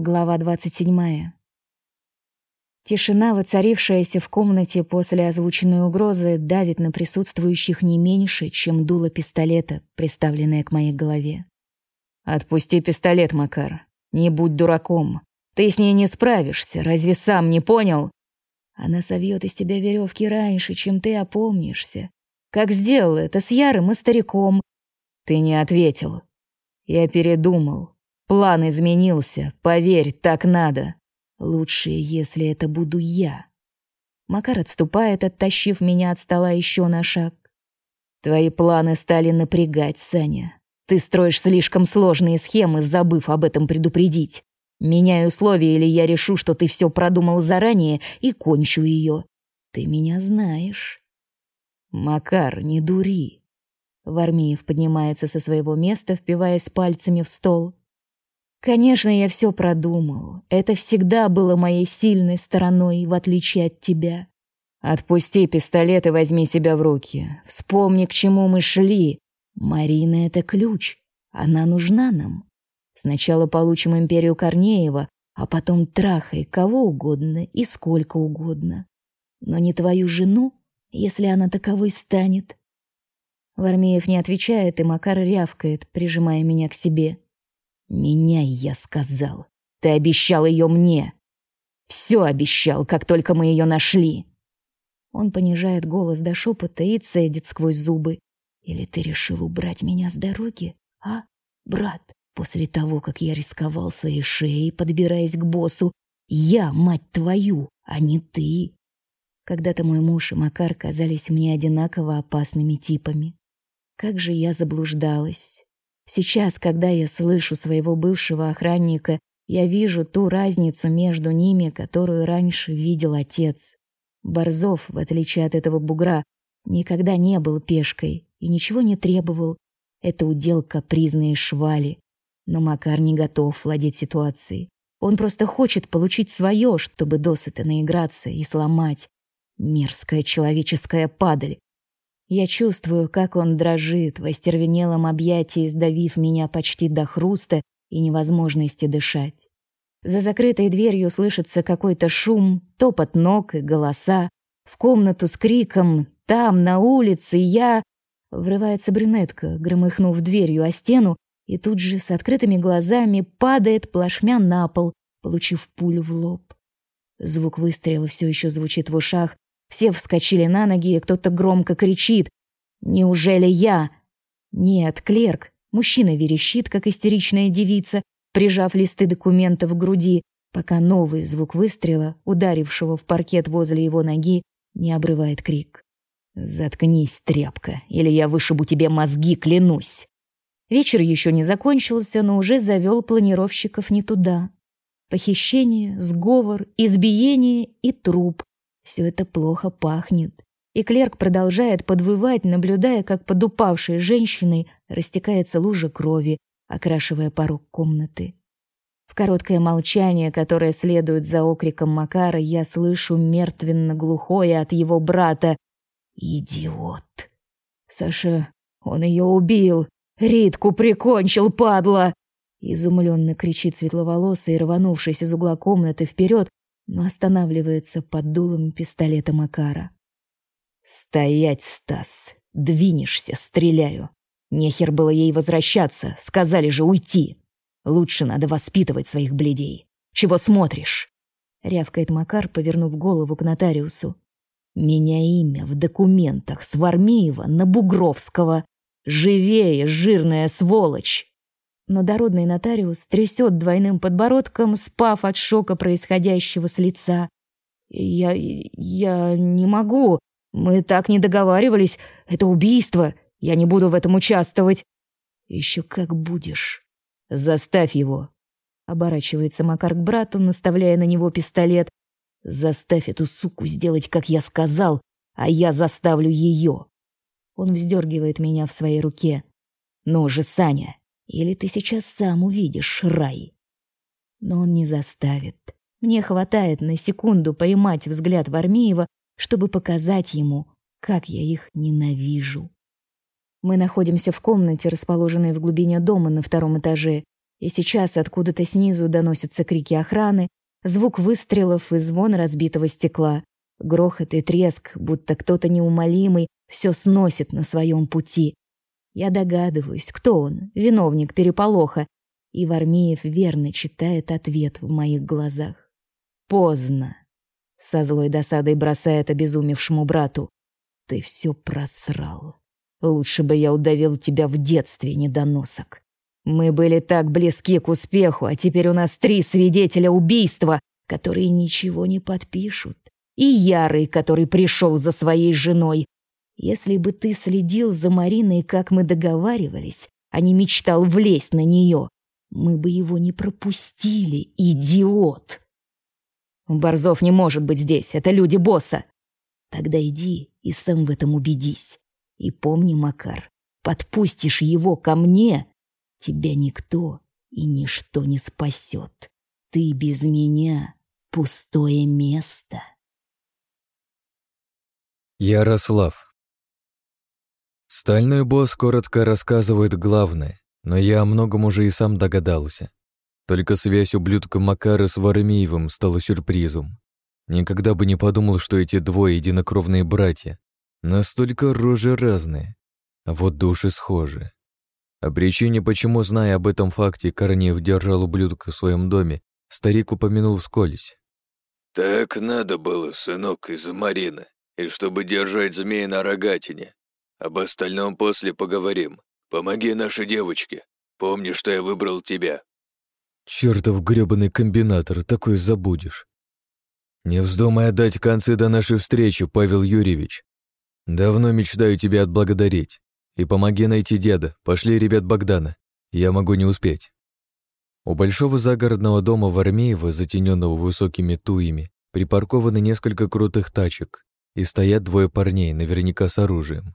Глава 27. Тишина, воцарившаяся в комнате после озвученной угрозы, давит на присутствующих не меньше, чем дуло пистолета, приставленное к моей голове. «Отпусти пистолет, Макар. Не будь дураком. Ты с ней не справишься, разве сам не понял?» Она совьет из тебя веревки раньше, чем ты опомнишься. Как сделал это с Ярым и стариком. Ты не ответил. Я передумал. План изменился, поверь, так надо. Лучше, если это буду я. Макар отступает, оттащив меня от стола еще на шаг. Твои планы стали напрягать, Саня. Ты строишь слишком сложные схемы, забыв об этом предупредить. Меняй условия, или я решу, что ты все продумал заранее и кончу ее. Ты меня знаешь. Макар, не дури. Вармиев поднимается со своего места, впиваясь пальцами в стол. Конечно, я все продумал. Это всегда было моей сильной стороной, в отличие от тебя. Отпусти пистолет и возьми себя в руки. Вспомни, к чему мы шли. Марина — это ключ. Она нужна нам. Сначала получим империю Корнеева, а потом трахай кого угодно и сколько угодно. Но не твою жену, если она таковой станет. Вармеев не отвечает, и Макар рявкает, прижимая меня к себе. Меняй, я сказал. Ты обещал ее мне. Все обещал, как только мы ее нашли. Он понижает голос до шепота и цедит сквозь зубы. Или ты решил убрать меня с дороги, а, брат? После того, как я рисковал своей шеей, подбираясь к боссу, я, мать твою, а не ты. Когда-то мой муж и Макар казались мне одинаково опасными типами. Как же я заблуждалась. Сейчас, когда я слышу своего бывшего охранника, я вижу ту разницу между ними, которую раньше видел отец. Борзов, в отличие от этого бугра, никогда не был пешкой и ничего не требовал. Это удел капризные швали. Но Макар не готов владеть ситуацией. Он просто хочет получить свое, чтобы досыта наиграться и сломать. Мерзкая человеческая падаль. Я чувствую, как он дрожит в остервенелом объятии, сдавив меня почти до хруста и невозможности дышать. За закрытой дверью слышится какой-то шум, топот ног и голоса. В комнату с криком «Там, на улице, я...» Врывается брюнетка, громыхнув дверью о стену, и тут же с открытыми глазами падает плашмя на пол, получив пулю в лоб. Звук выстрела все еще звучит в ушах, все вскочили на ноги, и кто-то громко кричит. «Неужели я?» «Нет, клерк». Мужчина верещит, как истеричная девица, прижав листы документов к груди, пока новый звук выстрела, ударившего в паркет возле его ноги, не обрывает крик. «Заткнись, тряпка, или я вышибу тебе мозги, клянусь!» Вечер еще не закончился, но уже завел планировщиков не туда. Похищение, сговор, избиение и труп, все это плохо пахнет. И клерк продолжает подвывать, наблюдая, как под упавшей женщиной растекается лужа крови, окрашивая порог комнаты. В короткое молчание, которое следует за окриком Макара, я слышу мертвенно-глухое от его брата «Идиот!» «Саша, он ее убил! Ритку прикончил, падла!» Изумленно кричит светловолосый, рванувшись из угла комнаты вперед, но останавливается под дулом пистолета Макара. «Стоять, Стас! Двинешься, стреляю! Нехер было ей возвращаться, сказали же уйти! Лучше надо воспитывать своих бледей! Чего смотришь?» Рявкает Макар, повернув голову к нотариусу. «Меня имя в документах с Вармеева на Бугровского. Живее, жирная сволочь!» Но дородный нотариус трясет двойным подбородком, спав от шока происходящего с лица. «Я... я не могу. Мы так не договаривались. Это убийство. Я не буду в этом участвовать». «Еще как будешь. Заставь его». Оборачивается Макар к брату, наставляя на него пистолет. «Заставь эту суку сделать, как я сказал, а я заставлю ее». Он вздергивает меня в своей руке. «Ну же, Саня, или ты сейчас сам увидишь рай? Но он не заставит. Мне хватает на секунду поймать взгляд Вармеева, чтобы показать ему, как я их ненавижу. Мы находимся в комнате, расположенной в глубине дома на втором этаже. И сейчас откуда-то снизу доносятся крики охраны, звук выстрелов и звон разбитого стекла, грохот и треск, будто кто-то неумолимый все сносит на своем пути. Я догадываюсь, кто он, виновник переполоха, и Вармеев верно читает ответ в моих глазах. Поздно. Со злой досадой бросает обезумевшему брату. Ты все просрал. Лучше бы я удавил тебя в детстве, недоносок. Мы были так близки к успеху, а теперь у нас три свидетеля убийства, которые ничего не подпишут. И Ярый, который пришел за своей женой. Если бы ты следил за Мариной, как мы договаривались, а не мечтал влезть на нее, мы бы его не пропустили, идиот. Борзов не может быть здесь, это люди босса. Тогда иди и сам в этом убедись. И помни, Макар, подпустишь его ко мне, тебя никто и ничто не спасет. Ты без меня пустое место. Ярослав Стальной босс коротко рассказывает главное, но я о многом уже и сам догадался. Только связь ублюдка Макара с Вармеевым стала сюрпризом. Никогда бы не подумал, что эти двое единокровные братья. Настолько рожи разные, а вот души схожи. О причине, почему, зная об этом факте, Корнеев держал ублюдка в своем доме, старик упомянул вскользь. «Так надо было, сынок, из-за Марины, и чтобы держать змея на рогатине. Об остальном после поговорим. Помоги нашей девочке. Помни, что я выбрал тебя». Чертов грёбаный комбинатор, такой забудешь. Не вздумай отдать концы до нашей встречи, Павел Юрьевич. Давно мечтаю тебя отблагодарить. И помоги найти деда, пошли ребят Богдана. Я могу не успеть. У большого загородного дома в Армеево, затененного высокими туями, припаркованы несколько крутых тачек, и стоят двое парней, наверняка с оружием.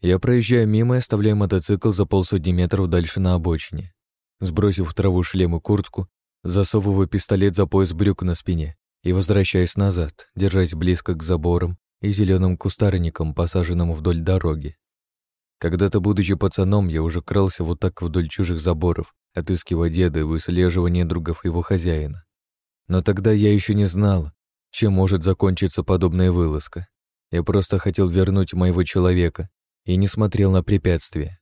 Я проезжаю мимо и оставляю мотоцикл за полсотни метров дальше на обочине. Сбросив в траву шлем и куртку, засовываю пистолет за пояс брюк на спине и возвращаюсь назад, держась близко к заборам и зеленым кустарникам, посаженным вдоль дороги. Когда-то, будучи пацаном, я уже крался вот так вдоль чужих заборов, отыскивая деда и выслеживая недругов его хозяина. Но тогда я еще не знал, чем может закончиться подобная вылазка. Я просто хотел вернуть моего человека и не смотрел на препятствия.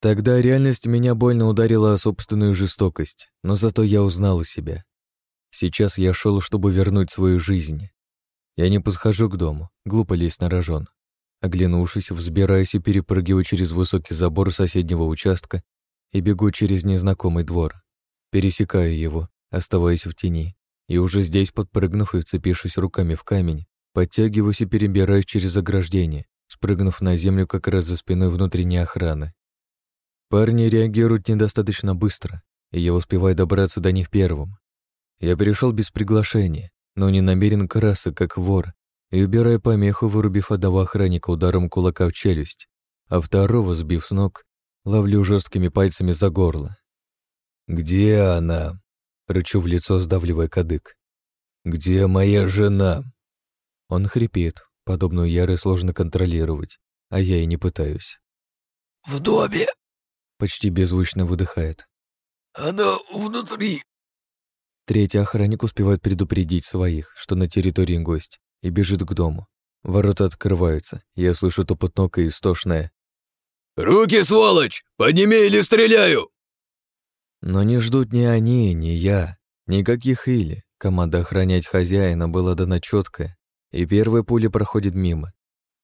Тогда реальность меня больно ударила о собственную жестокость, но зато я узнал себя. Сейчас я шел, чтобы вернуть свою жизнь. Я не подхожу к дому, глупо лезть на рожон. Оглянувшись, взбираюсь и перепрыгиваю через высокий забор соседнего участка и бегу через незнакомый двор. Пересекаю его, оставаясь в тени, и уже здесь, подпрыгнув и вцепившись руками в камень, подтягиваюсь и перебираюсь через ограждение, спрыгнув на землю как раз за спиной внутренней охраны. Парни реагируют недостаточно быстро, и я успеваю добраться до них первым. Я перешел без приглашения, но не намерен краса, как вор, и убирая помеху, вырубив одного охранника ударом кулака в челюсть, а второго, сбив с ног, ловлю жесткими пальцами за горло. «Где она?» — рычу в лицо, сдавливая кадык. «Где моя жена?» Он хрипит, Подобную ярость сложно контролировать, а я и не пытаюсь. «В доме!» Почти беззвучно выдыхает. «Она внутри!» Третий охранник успевает предупредить своих, что на территории гость, и бежит к дому. Ворота открываются, я слышу топот ног и истошное. «Руки, сволочь! Подними или стреляю!» Но не ждут ни они, ни я. Никаких или. Команда охранять хозяина была дана четкая, и первая пуля проходит мимо,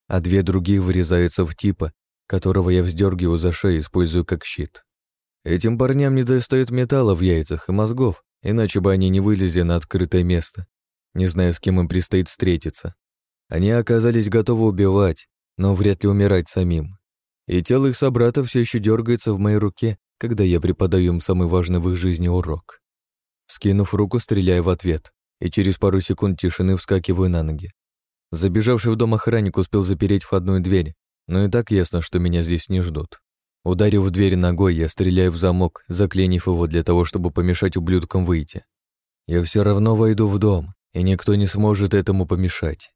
а две другие вырезаются в типа, которого я вздергиваю за шею, использую как щит. Этим парням не достает металла в яйцах и мозгов, иначе бы они не вылезли на открытое место, не зная, с кем им предстоит встретиться. Они оказались готовы убивать, но вряд ли умирать самим. И тело их собрата все еще дергается в моей руке, когда я преподаю им самый важный в их жизни урок. Скинув руку, стреляю в ответ, и через пару секунд тишины вскакиваю на ноги. Забежавший в дом охранник успел запереть входную дверь, но и так ясно, что меня здесь не ждут. Ударив в дверь ногой, я стреляю в замок, заклинив его для того, чтобы помешать ублюдкам выйти. Я все равно войду в дом, и никто не сможет этому помешать.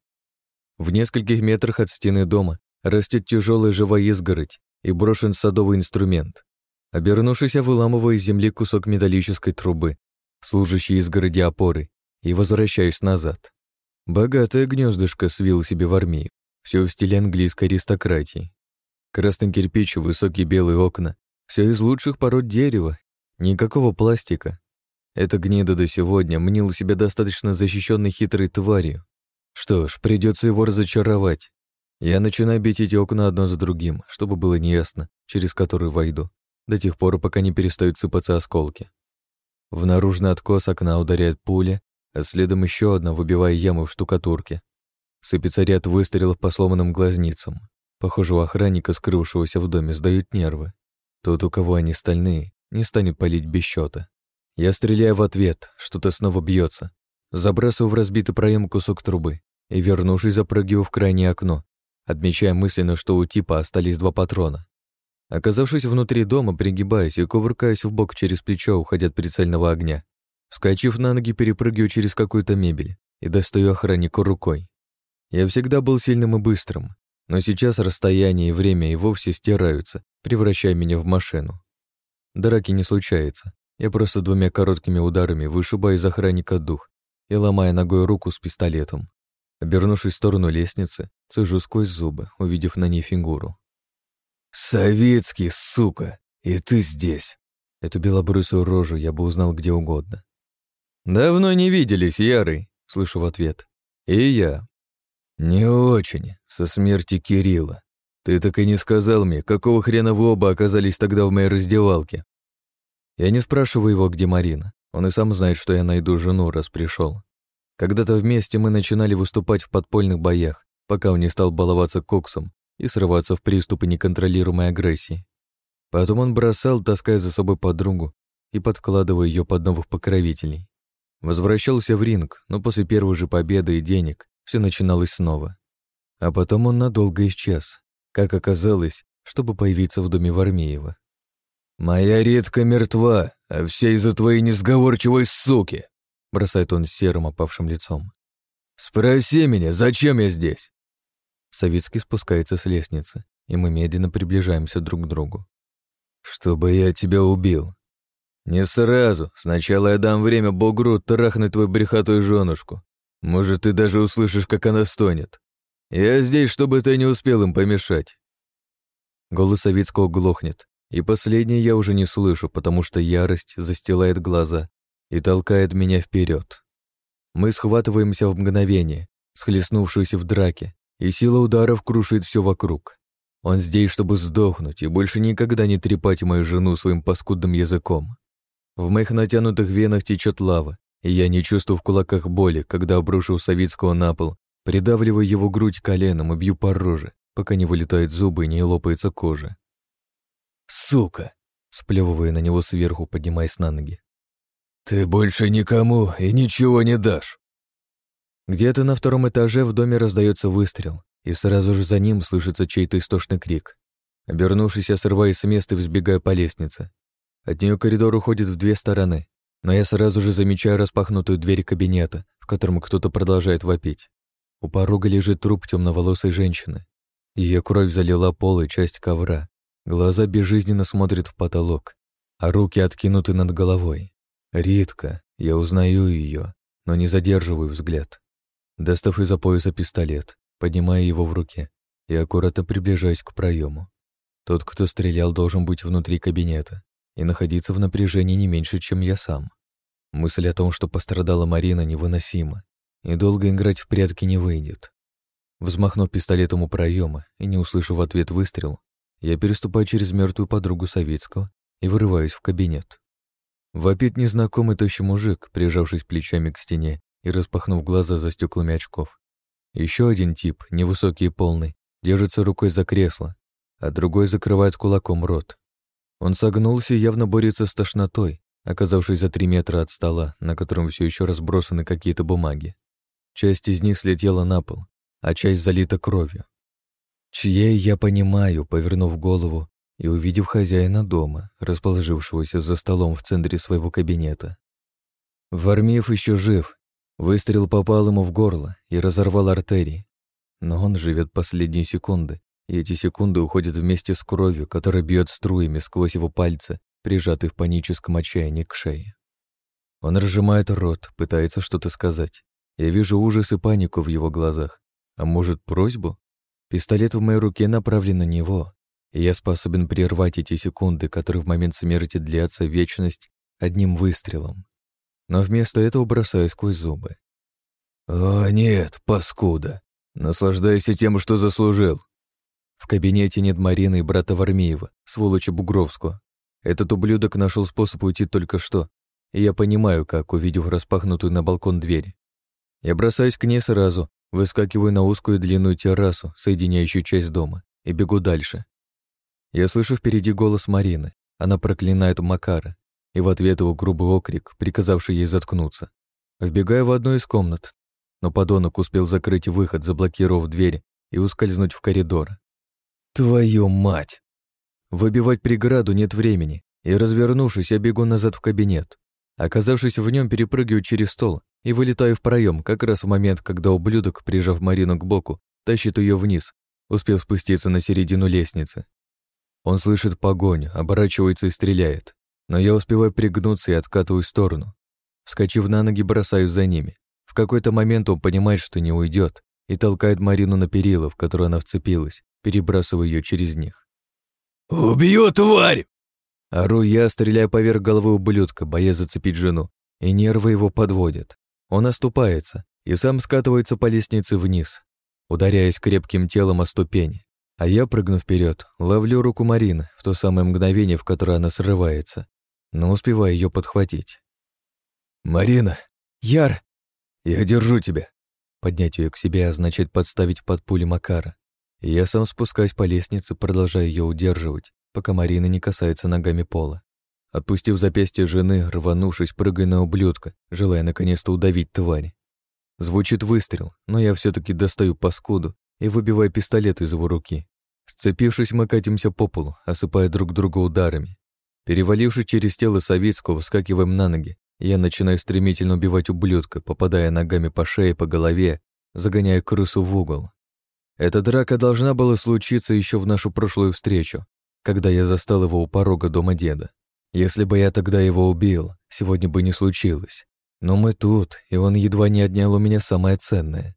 В нескольких метрах от стены дома растет тяжелая живая изгородь и брошен садовый инструмент. Обернувшись, я выламываю из земли кусок металлической трубы, служащей изгороди опоры, и возвращаюсь назад. Богатое гнездышко свил себе в армии, все в стиле английской аристократии. Красный кирпич, высокие белые окна, все из лучших пород дерева, никакого пластика. Эта гнида до сегодня мнил себя достаточно защищенной хитрой тварью. Что ж, придется его разочаровать. Я начинаю бить эти окна одно за другим, чтобы было неясно, через который войду, до тех пор, пока не перестают сыпаться осколки. В наружный откос окна ударяет пуля, а следом еще одна, выбивая яму в штукатурке. Сыпется ряд выстрелов по сломанным глазницам. Похоже, у охранника, скрывшегося в доме, сдают нервы. Тот, у кого они стальные, не станет палить без счета. Я стреляю в ответ, что-то снова бьется. Забрасываю в разбитый проем кусок трубы и, вернувшись, запрыгиваю в крайнее окно, отмечая мысленно, что у типа остались два патрона. Оказавшись внутри дома, пригибаюсь и кувыркаюсь в бок через плечо, уходя от прицельного огня. Вскочив на ноги, перепрыгиваю через какую-то мебель и достаю охраннику рукой. Я всегда был сильным и быстрым, но сейчас расстояние и время и вовсе стираются, превращая меня в машину. Драки не случается. Я просто двумя короткими ударами вышибаю из охранника дух и, ломая ногой руку с пистолетом, обернувшись в сторону лестницы, цежу сквозь зубы, увидев на ней фигуру. «Советский, сука! И ты здесь!» Эту белобрысую рожу я бы узнал где угодно. «Давно не виделись, Ярый», — слышу в ответ. «И я». «Не очень, со смерти Кирилла. Ты так и не сказал мне, какого хрена вы оба оказались тогда в моей раздевалке?» Я не спрашиваю его, где Марина. Он и сам знает, что я найду жену, раз пришел. Когда-то вместе мы начинали выступать в подпольных боях, пока он не стал баловаться коксом и срываться в приступы неконтролируемой агрессии. Потом он бросал, таская за собой подругу и подкладывая ее под новых покровителей. Возвращался в ринг, но после первой же победы и денег все начиналось снова. А потом он надолго исчез, как оказалось, чтобы появиться в доме Вармеева. «Моя редка мертва, а все из-за твоей несговорчивой суки!» бросает он серым опавшим лицом. «Спроси меня, зачем я здесь?» Савицкий спускается с лестницы, и мы медленно приближаемся друг к другу. «Чтобы я тебя убил». «Не сразу. Сначала я дам время Богру трахнуть твою брехатую женушку. Может, ты даже услышишь, как она стонет. Я здесь, чтобы ты не успел им помешать». Голос Савицкого глохнет, и последнее я уже не слышу, потому что ярость застилает глаза и толкает меня вперед. Мы схватываемся в мгновение, схлестнувшись в драке, и сила ударов крушит все вокруг. Он здесь, чтобы сдохнуть и больше никогда не трепать мою жену своим паскудным языком. В моих натянутых венах течет лава, и я не чувствую в кулаках боли, когда обрушу Савицкого на пол, придавливаю его грудь коленом и бью по роже, пока не вылетают зубы и не лопается кожа. «Сука!» — сплевывая на него сверху, поднимаясь на ноги. «Ты больше никому и ничего не дашь!» Где-то на втором этаже в доме раздается выстрел, и сразу же за ним слышится чей-то истошный крик. Обернувшись, я срываюсь с места и взбегаю по лестнице. От нее коридор уходит в две стороны, но я сразу же замечаю распахнутую дверь кабинета, в котором кто-то продолжает вопить. У порога лежит труп темноволосой женщины. Ее кровь залила пол и часть ковра. Глаза безжизненно смотрят в потолок, а руки откинуты над головой. Ритка, я узнаю ее, но не задерживаю взгляд. Достав из-за пояса пистолет, поднимая его в руке и аккуратно приближаясь к проему. Тот, кто стрелял, должен быть внутри кабинета и находиться в напряжении не меньше, чем я сам. Мысль о том, что пострадала Марина, невыносима, и долго играть в прятки не выйдет. Взмахнув пистолетом у проема и не услышав в ответ выстрел, я переступаю через мертвую подругу Савицкого и вырываюсь в кабинет. Вопит незнакомый тощий мужик, прижавшись плечами к стене и распахнув глаза за стеклами очков. Еще один тип, невысокий и полный, держится рукой за кресло, а другой закрывает кулаком рот. Он согнулся явно борется с тошнотой, оказавшись за три метра от стола, на котором все еще разбросаны какие-то бумаги. Часть из них слетела на пол, а часть залита кровью. Чьей я понимаю, повернув голову и увидев хозяина дома, расположившегося за столом в центре своего кабинета. Вармиев еще жив Выстрел попал ему в горло и разорвал артерии. Но он живет последние секунды, и эти секунды уходят вместе с кровью, которая бьет струями сквозь его пальцы прижатый в паническом отчаянии к шее. Он разжимает рот, пытается что-то сказать. Я вижу ужас и панику в его глазах. А может, просьбу? Пистолет в моей руке направлен на него, и я способен прервать эти секунды, которые в момент смерти длятся вечность, одним выстрелом. Но вместо этого бросаю сквозь зубы. «О, нет, паскуда! Наслаждайся тем, что заслужил!» В кабинете нет Марины и брата Вармеева, сволочи Бугровского. Этот ублюдок нашел способ уйти только что, и я понимаю, как, увидев распахнутую на балкон дверь. Я бросаюсь к ней сразу, выскакиваю на узкую длинную террасу, соединяющую часть дома, и бегу дальше. Я слышу впереди голос Марины. Она проклинает Макара, и в ответ его грубый окрик, приказавший ей заткнуться. Вбегаю в одну из комнат, но подонок успел закрыть выход, заблокировав дверь и ускользнуть в коридор. Твою мать! Выбивать преграду нет времени, и, развернувшись, я бегу назад в кабинет. Оказавшись в нем, перепрыгиваю через стол и вылетаю в проем, как раз в момент, когда ублюдок, прижав Марину к боку, тащит ее вниз, успев спуститься на середину лестницы. Он слышит погоню, оборачивается и стреляет. Но я успеваю пригнуться и откатываю в сторону. Вскочив на ноги, бросаюсь за ними. В какой-то момент он понимает, что не уйдет, и толкает Марину на перила, в которые она вцепилась, перебрасывая ее через них. «Убью, тварь!» Ору я, стреляя поверх головы ублюдка, боясь зацепить жену, и нервы его подводят. Он оступается и сам скатывается по лестнице вниз, ударяясь крепким телом о ступени. А я, прыгнув вперед, ловлю руку Марины в то самое мгновение, в которое она срывается, но успеваю ее подхватить. «Марина! Яр! Я держу тебя!» Поднять ее к себе означает подставить под пули Макара. Я сам спускаюсь по лестнице, продолжая ее удерживать, пока Марина не касается ногами пола. Отпустив запястье жены, рванувшись, прыгая на ублюдка, желая наконец-то удавить тварь. Звучит выстрел, но я все таки достаю паскуду и выбивая пистолет из его руки. Сцепившись, мы катимся по полу, осыпая друг друга ударами. Перевалившись через тело Савицкого, вскакиваем на ноги, я начинаю стремительно убивать ублюдка, попадая ногами по шее, по голове, загоняя крысу в угол. Эта драка должна была случиться еще в нашу прошлую встречу, когда я застал его у порога дома деда. Если бы я тогда его убил, сегодня бы не случилось. Но мы тут, и он едва не отнял у меня самое ценное.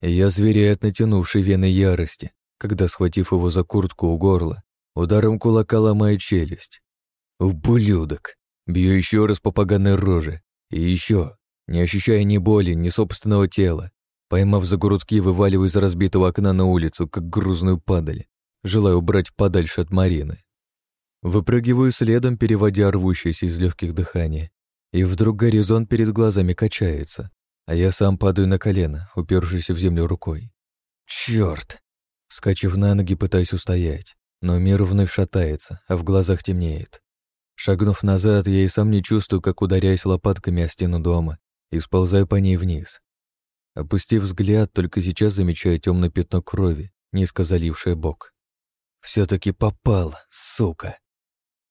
И я зверею от натянувшей вены ярости, когда, схватив его за куртку у горла, ударом кулака ломаю челюсть. Ублюдок! Бью еще раз по поганой роже. И еще, не ощущая ни боли, ни собственного тела, поймав за грудки, вываливаю из разбитого окна на улицу, как грузную падаль, желаю убрать подальше от Марины. Выпрыгиваю следом, переводя рвущееся из легких дыхания, и вдруг горизонт перед глазами качается, а я сам падаю на колено, упершись в землю рукой. Черт! Скачив на ноги, пытаюсь устоять, но мир вновь шатается, а в глазах темнеет. Шагнув назад, я и сам не чувствую, как ударяюсь лопатками о стену дома и сползаю по ней вниз. Опустив взгляд, только сейчас замечаю темное пятно крови, низко залившее бок. все таки попал, сука.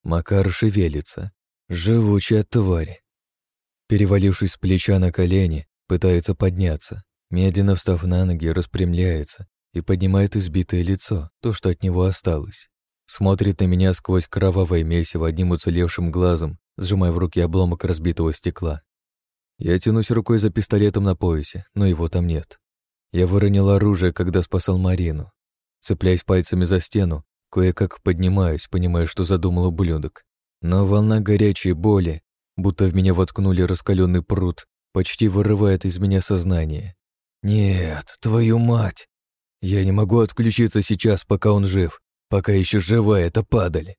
Макар шевелится. Живучая тварь. Перевалившись с плеча на колени, пытается подняться. Медленно встав на ноги, распрямляется и поднимает избитое лицо, то, что от него осталось. Смотрит на меня сквозь кровавое месиво одним уцелевшим глазом, сжимая в руке обломок разбитого стекла. Я тянусь рукой за пистолетом на поясе, но его там нет. Я выронил оружие, когда спасал Марину. Цепляясь пальцами за стену, кое-как поднимаюсь, понимая, что задумал ублюдок. Но волна горячей боли, будто в меня воткнули раскаленный пруд, почти вырывает из меня сознание. «Нет, твою мать! Я не могу отключиться сейчас, пока он жив, пока еще жива эта падаль.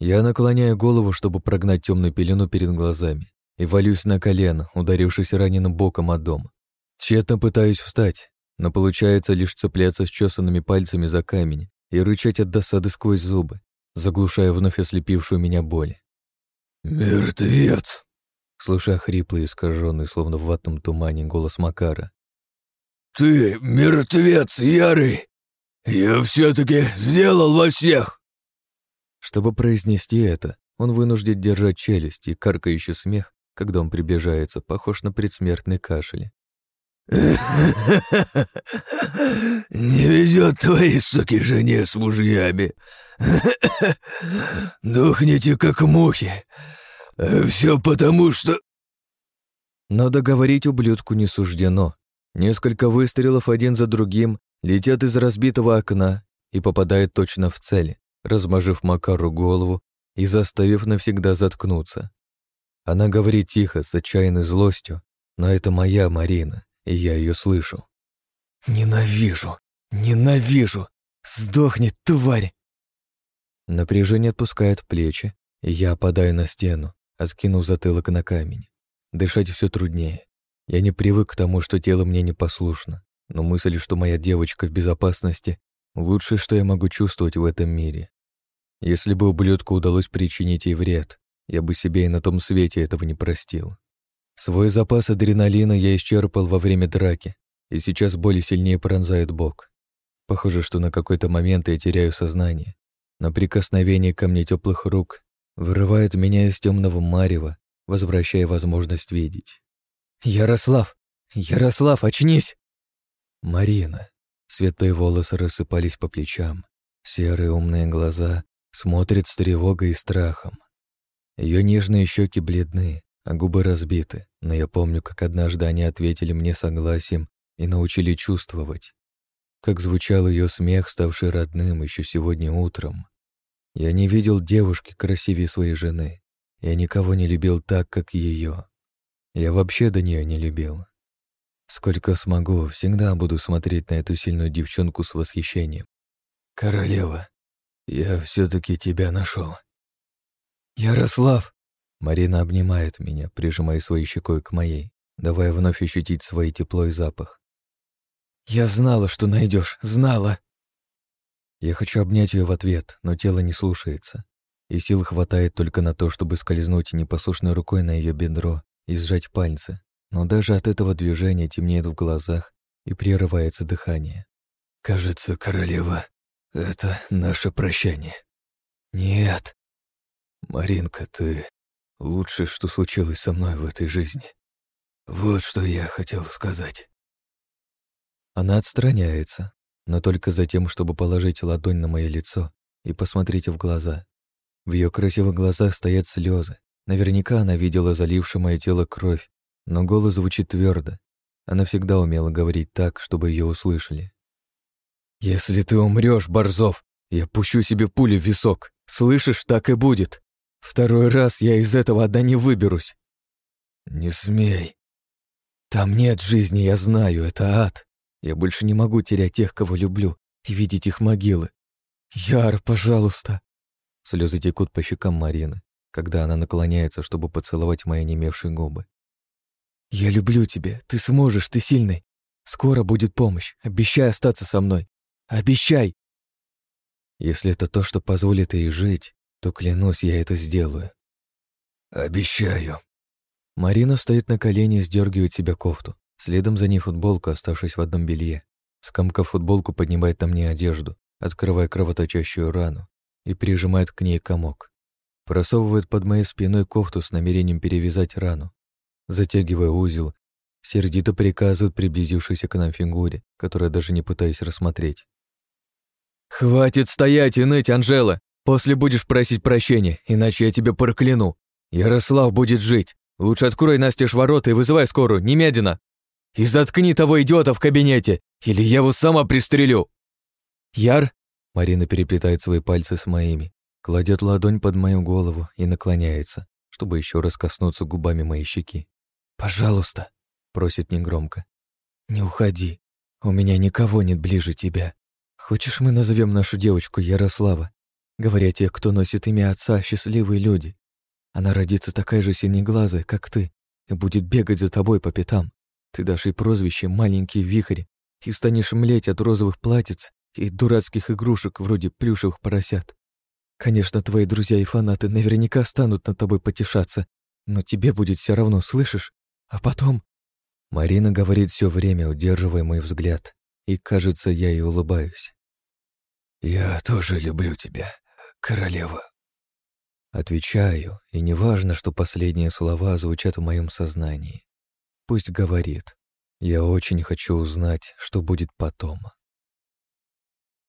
Я наклоняю голову, чтобы прогнать темную пелену перед глазами, и валюсь на колено, ударившись раненым боком о дом. Тщетно пытаюсь встать, но получается лишь цепляться с чесанными пальцами за камень и рычать от досады сквозь зубы, заглушая вновь ослепившую меня боль. «Мертвец!» Слыша хриплый, искаженный, словно в ватном тумане, голос Макара, «Ты мертвец, Ярый! Я все-таки сделал во всех!» Чтобы произнести это, он вынужден держать челюсть, и каркающий смех, когда он приближается, похож на предсмертный кашель. Не везет твоей суки жене с мужьями. Духните, как мухи. Все потому, что...» Но договорить ублюдку не суждено. Несколько выстрелов один за другим летят из разбитого окна и попадают точно в цель, размажив Макару голову и заставив навсегда заткнуться. Она говорит тихо, с отчаянной злостью, но это моя Марина, и я ее слышу. «Ненавижу! Ненавижу! Сдохни, тварь!» Напряжение отпускает плечи, и я опадаю на стену, откинув затылок на камень. Дышать все труднее. Я не привык к тому, что тело мне не послушно, но мысль, что моя девочка в безопасности, лучшее, что я могу чувствовать в этом мире. Если бы ублюдку удалось причинить ей вред, я бы себе и на том свете этого не простил. Свой запас адреналина я исчерпал во время драки, и сейчас боль сильнее пронзает бок. Похоже, что на какой-то момент я теряю сознание, но прикосновение ко мне теплых рук вырывает меня из темного марева, возвращая возможность видеть. «Ярослав! Ярослав, очнись!» Марина. Светлые волосы рассыпались по плечам, серые умные глаза смотрят с тревогой и страхом. Ее нежные щеки бледны, а губы разбиты, но я помню, как однажды они ответили мне согласием и научили чувствовать. Как звучал ее смех, ставший родным еще сегодня утром. Я не видел девушки красивее своей жены. Я никого не любил так, как ее. Я вообще до нее не любил. Сколько смогу, всегда буду смотреть на эту сильную девчонку с восхищением. Королева, я все-таки тебя нашел. Ярослав! Марина обнимает меня, прижимая своей щекой к моей, давая вновь ощутить свой тепло и запах. «Я знала, что найдешь, знала!» Я хочу обнять ее в ответ, но тело не слушается, и сил хватает только на то, чтобы скользнуть непослушной рукой на ее бедро и сжать пальцы, но даже от этого движения темнеет в глазах и прерывается дыхание. «Кажется, королева, это наше прощание». «Нет». «Маринка, ты Лучшее, что случилось со мной в этой жизни. Вот что я хотел сказать. Она отстраняется, но только за тем, чтобы положить ладонь на мое лицо и посмотреть в глаза. В ее красивых глазах стоят слезы. Наверняка она видела залившую мое тело кровь, но голос звучит твердо. Она всегда умела говорить так, чтобы ее услышали. «Если ты умрешь, Борзов, я пущу себе пули в висок. Слышишь, так и будет. Второй раз я из этого одна не выберусь. Не смей. Там нет жизни, я знаю, это ад. Я больше не могу терять тех, кого люблю, и видеть их могилы. Яр, пожалуйста. Слезы текут по щекам Марины, когда она наклоняется, чтобы поцеловать мои немевшие губы. Я люблю тебя, ты сможешь, ты сильный. Скоро будет помощь, обещай остаться со мной. Обещай. Если это то, что позволит ей жить, то, клянусь, я это сделаю. Обещаю. Марина стоит на колени и сдергивает себя кофту. Следом за ней футболку, оставшись в одном белье. Скомкав футболку, поднимает на мне одежду, открывая кровоточащую рану и прижимает к ней комок. Просовывает под моей спиной кофту с намерением перевязать рану. Затягивая узел, сердито приказывает приблизившейся к нам фигуре, которая даже не пытаясь рассмотреть. «Хватит стоять и ныть, Анжела! После будешь просить прощения, иначе я тебя прокляну. Ярослав будет жить. Лучше открой настежь ворота и вызывай скорую, немедленно. И заткни того идиота в кабинете, или я его сама пристрелю. Яр? Марина переплетает свои пальцы с моими, кладет ладонь под мою голову и наклоняется, чтобы еще раз коснуться губами моей щеки. «Пожалуйста», — просит негромко, — «не уходи. У меня никого нет ближе тебя. Хочешь, мы назовем нашу девочку Ярослава? Говорят, те, кто носит имя отца, счастливые люди. Она родится такая же синеглазая, как ты, и будет бегать за тобой по пятам. Ты дашь ей прозвище «маленький вихрь» и станешь млеть от розовых платьиц и дурацких игрушек вроде плюшевых поросят. Конечно, твои друзья и фанаты наверняка станут над тобой потешаться, но тебе будет все равно, слышишь? А потом... Марина говорит все время, удерживая мой взгляд, и, кажется, я ей улыбаюсь. «Я тоже люблю тебя», королева. Отвечаю, и неважно, что последние слова звучат в моем сознании. Пусть говорит. Я очень хочу узнать, что будет потом.